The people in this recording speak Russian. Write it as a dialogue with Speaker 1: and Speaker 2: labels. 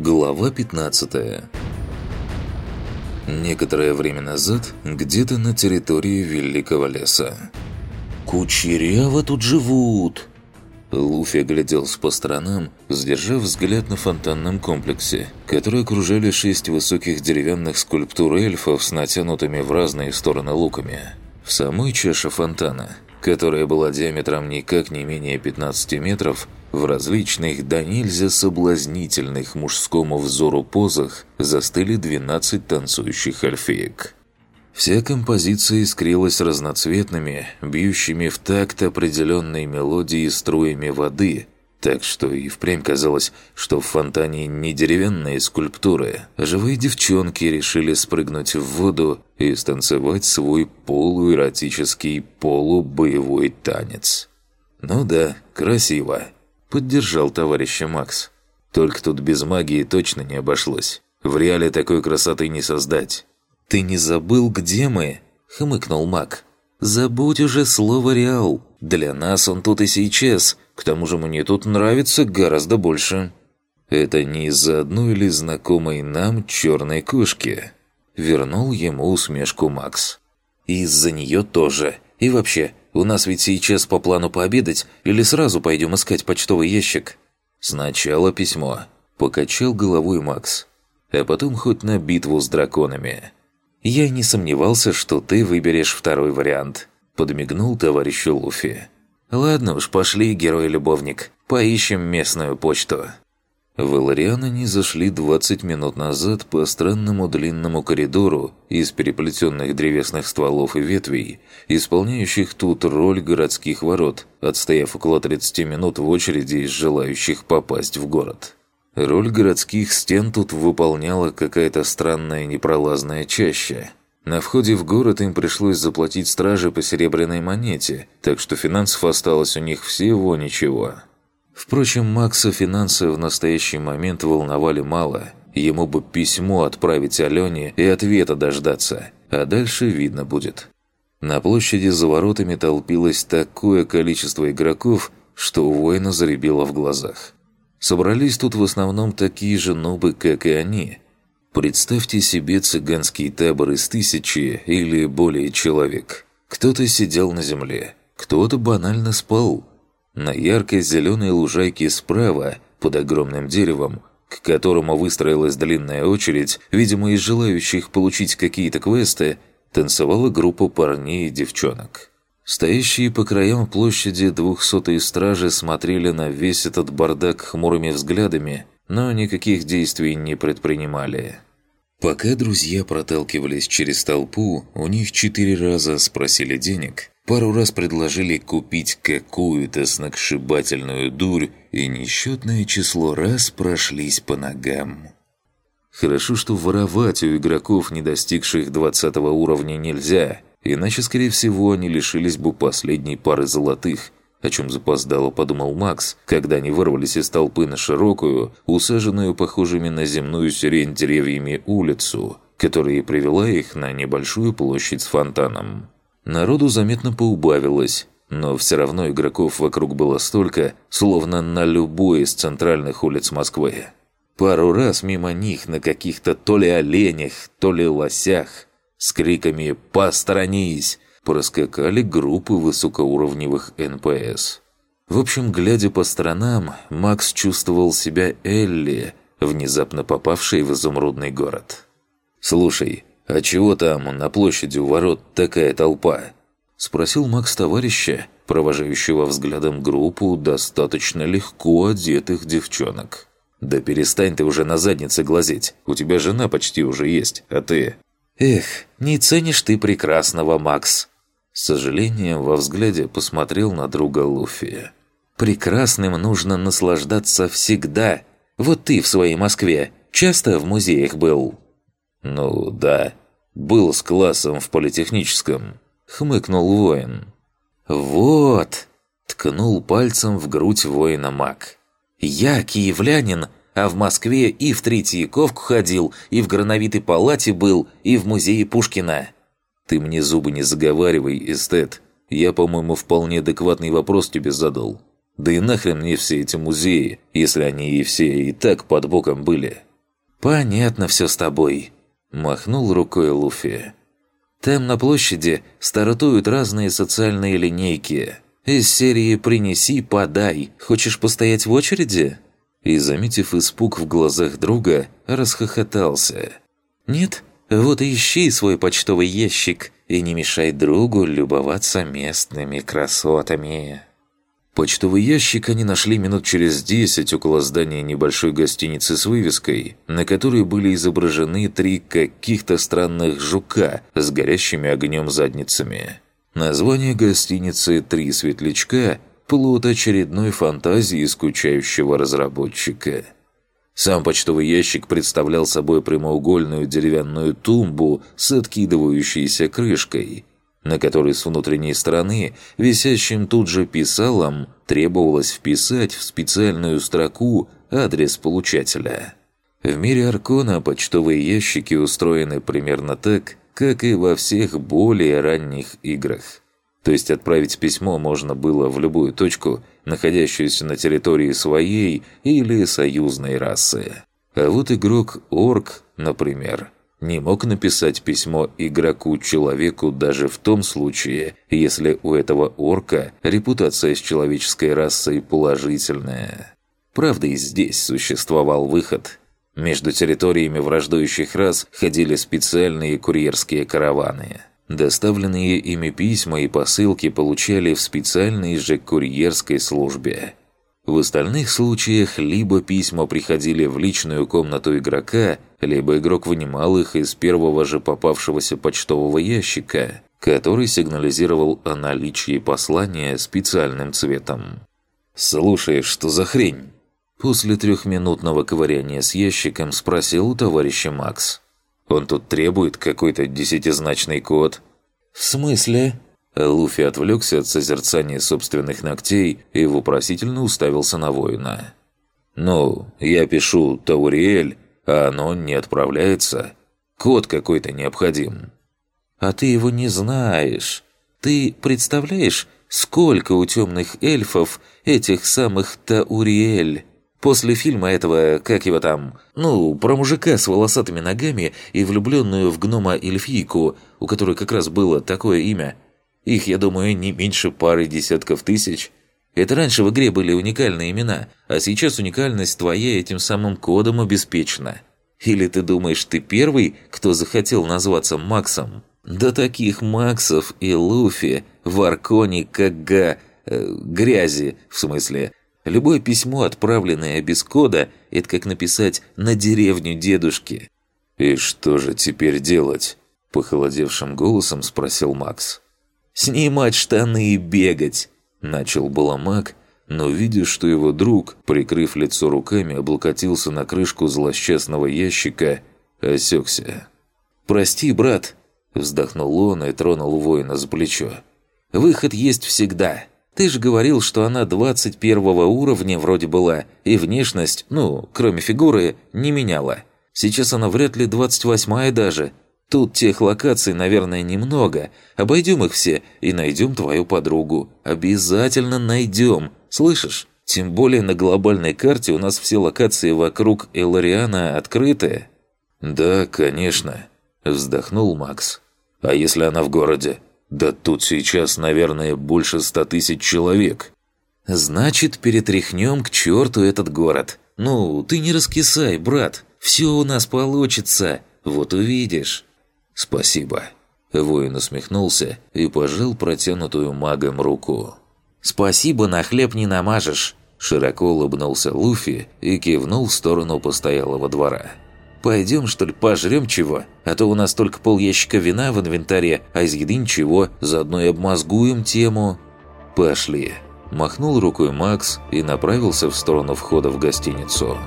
Speaker 1: Глава 15 Некоторое время назад, где-то на территории Великого леса. «Кучеряво тут живут!» Луфи огляделся по сторонам, сдержав взгляд на фонтанном комплексе, который окружали шесть высоких деревянных скульптур эльфов с натянутыми в разные стороны луками. В самой чаше фонтана, которая была диаметром никак не менее 15 метров, в различных да нельзя соблазнительных мужскому взору позах застыли 12 танцующих альфеек. Вся композиция искрилась разноцветными, бьющими в такт определенной мелодии струями воды, так что и впрямь казалось, что в фонтане не деревянные скульптуры, а живые девчонки решили спрыгнуть в воду и станцевать свой полуэротический полубоевой танец. Ну да, красиво. Поддержал товарища Макс. Только тут без магии точно не обошлось. В реале такой красоты не создать. «Ты не забыл, где мы?» – хмыкнул маг. «Забудь уже слово «реал». Для нас он тут и сейчас. К тому же мне тут нравится гораздо больше». «Это не из-за одной или знакомой нам черной кошки?» Вернул ему усмешку Макс. «Из-за нее тоже. И вообще, у нас ведь сейчас по плану пообедать или сразу пойдем искать почтовый ящик?» «Сначала письмо», – покачал головой Макс. «А потом хоть на битву с драконами». «Я не сомневался, что ты выберешь второй вариант», – подмигнул товарищу Луфи. «Ладно уж, пошли, герой-любовник, поищем местную почту». В Элариан они зашли 20 минут назад по странному длинному коридору из переплетенных древесных стволов и ветвей, исполняющих тут роль городских ворот, отстояв около 30 минут в очереди из желающих попасть в город. Роль городских стен тут выполняла какая-то странная непролазная чаща. На входе в город им пришлось заплатить страже по серебряной монете, так что финансов осталось у них всего ничего – Впрочем, Макса финансы в настоящий момент волновали мало. Ему бы письмо отправить Алене и ответа дождаться, а дальше видно будет. На площади за воротами толпилось такое количество игроков, что у воина заребило в глазах. Собрались тут в основном такие же нубы, как и они. Представьте себе цыганский табор из тысячи или более человек. Кто-то сидел на земле, кто-то банально спал – на яркой зеленой лужайке справа, под огромным деревом, к которому выстроилась длинная очередь, видимо, из желающих получить какие-то квесты, танцевала группа парней и девчонок. Стоящие по краям площади двухсотые стражи смотрели на весь этот бардак хмурыми взглядами, но никаких действий не предпринимали. Пока друзья проталкивались через толпу, у них четыре раза спросили денег, Пару раз предложили купить какую-то сногсшибательную дурь, и несчетное число раз прошлись по ногам. Хорошо, что воровать у игроков, не достигших 20 уровня, нельзя, иначе, скорее всего, они лишились бы последней пары золотых, о чем запоздало подумал Макс, когда они вырвались из толпы на широкую, усаженную похожими на земную сирень деревьями улицу, которая привела их на небольшую площадь с фонтаном. Народу заметно поубавилось, но все равно игроков вокруг было столько, словно на любой из центральных улиц Москвы. Пару раз мимо них на каких-то то ли оленях, то ли лосях с криками «Посторонись!» Проскакали группы высокоуровневых НПС. В общем, глядя по сторонам, Макс чувствовал себя Элли, внезапно попавшей в изумрудный город. «Слушай, «А чего там на площади у ворот такая толпа?» Спросил Макс товарища, провожающего взглядом группу достаточно легко одетых девчонок. «Да перестань ты уже на заднице глазеть, у тебя жена почти уже есть, а ты...» «Эх, не ценишь ты прекрасного, Макс!» С сожалением во взгляде посмотрел на друга Луфи. «Прекрасным нужно наслаждаться всегда. Вот ты в своей Москве часто в музеях был?» «Ну да, был с классом в политехническом», — хмыкнул воин. «Вот!» — ткнул пальцем в грудь воина маг. «Я киевлянин, а в Москве и в Третьяковку ходил, и в Грановитой палате был, и в музее Пушкина». «Ты мне зубы не заговаривай, эстет. Я, по-моему, вполне адекватный вопрос тебе задал. Да и нахрен мне все эти музеи, если они и все и так под боком были. «Понятно все с тобой», – махнул рукой Луфи. «Там на площади стартуют разные социальные линейки. Из серии «Принеси, подай». Хочешь постоять в очереди?» И, заметив испуг в глазах друга, расхохотался. «Нет? Вот и ищи свой почтовый ящик и не мешай другу любоваться местными красотами». Почтовый ящик они нашли минут через десять около здания небольшой гостиницы с вывеской, на которой были изображены три каких-то странных жука с горящими огнем задницами. Название гостиницы «Три светлячка» – плод очередной фантазии скучающего разработчика. Сам почтовый ящик представлял собой прямоугольную деревянную тумбу с откидывающейся крышкой – на который с внутренней стороны, висящим тут же писалом, требовалось вписать в специальную строку адрес получателя. В мире Аркона почтовые ящики устроены примерно так, как и во всех более ранних играх. То есть отправить письмо можно было в любую точку, находящуюся на территории своей или союзной расы. А вот игрок Орк, например – не мог написать письмо игроку-человеку даже в том случае, если у этого орка репутация с человеческой расой положительная. Правда, и здесь существовал выход. Между территориями враждующих рас ходили специальные курьерские караваны. Доставленные ими письма и посылки получали в специальной же курьерской службе. В остальных случаях либо письма приходили в личную комнату игрока, либо игрок вынимал их из первого же попавшегося почтового ящика, который сигнализировал о наличии послания специальным цветом. «Слушай, что за хрень?» После трехминутного ковыряния с ящиком спросил у товарища Макс. «Он тут требует какой-то десятизначный код?» «В смысле?» Луфи отвлекся от созерцания собственных ногтей и вопросительно уставился на воина. «Ну, я пишу «Тауриэль», а оно не отправляется. Код какой-то необходим». «А ты его не знаешь. Ты представляешь, сколько у темных эльфов этих самых Тауриэль?» После фильма этого, как его там, ну, про мужика с волосатыми ногами и влюбленную в гнома эльфийку, у которой как раз было такое имя – их, я думаю, не меньше пары десятков тысяч. Это раньше в игре были уникальные имена, а сейчас уникальность твоя этим самым кодом обеспечена. Или ты думаешь, ты первый, кто захотел назваться Максом? Да таких Максов и Луфи в Арконе как га... Э, грязи, в смысле. Любое письмо, отправленное без кода, это как написать «на деревню дедушки». «И что же теперь делать?» – похолодевшим голосом спросил Макс. «Снимать штаны и бегать!» Начал было маг, но видя, что его друг, прикрыв лицо руками, облокотился на крышку злосчастного ящика, осекся. «Прости, брат!» Вздохнул он и тронул воина за плечо. «Выход есть всегда. Ты же говорил, что она 21 уровня вроде была, и внешность, ну, кроме фигуры, не меняла. Сейчас она вряд ли 28 даже. Тут тех локаций, наверное, немного. Обойдем их все и найдем твою подругу. Обязательно найдем. Слышишь? Тем более на глобальной карте у нас все локации вокруг Элариана открыты». «Да, конечно», – вздохнул Макс. «А если она в городе? Да тут сейчас, наверное, больше ста тысяч человек». «Значит, перетряхнем к черту этот город. Ну, ты не раскисай, брат. Все у нас получится. Вот увидишь». «Спасибо». Воин усмехнулся и пожал протянутую магом руку. «Спасибо, на хлеб не намажешь!» Широко улыбнулся Луфи и кивнул в сторону постоялого двора. «Пойдем, что ли, пожрем чего? А то у нас только пол ящика вина в инвентаре, а из еды ничего, заодно и обмозгуем тему». «Пошли!» Махнул рукой Макс и направился в сторону входа в гостиницу.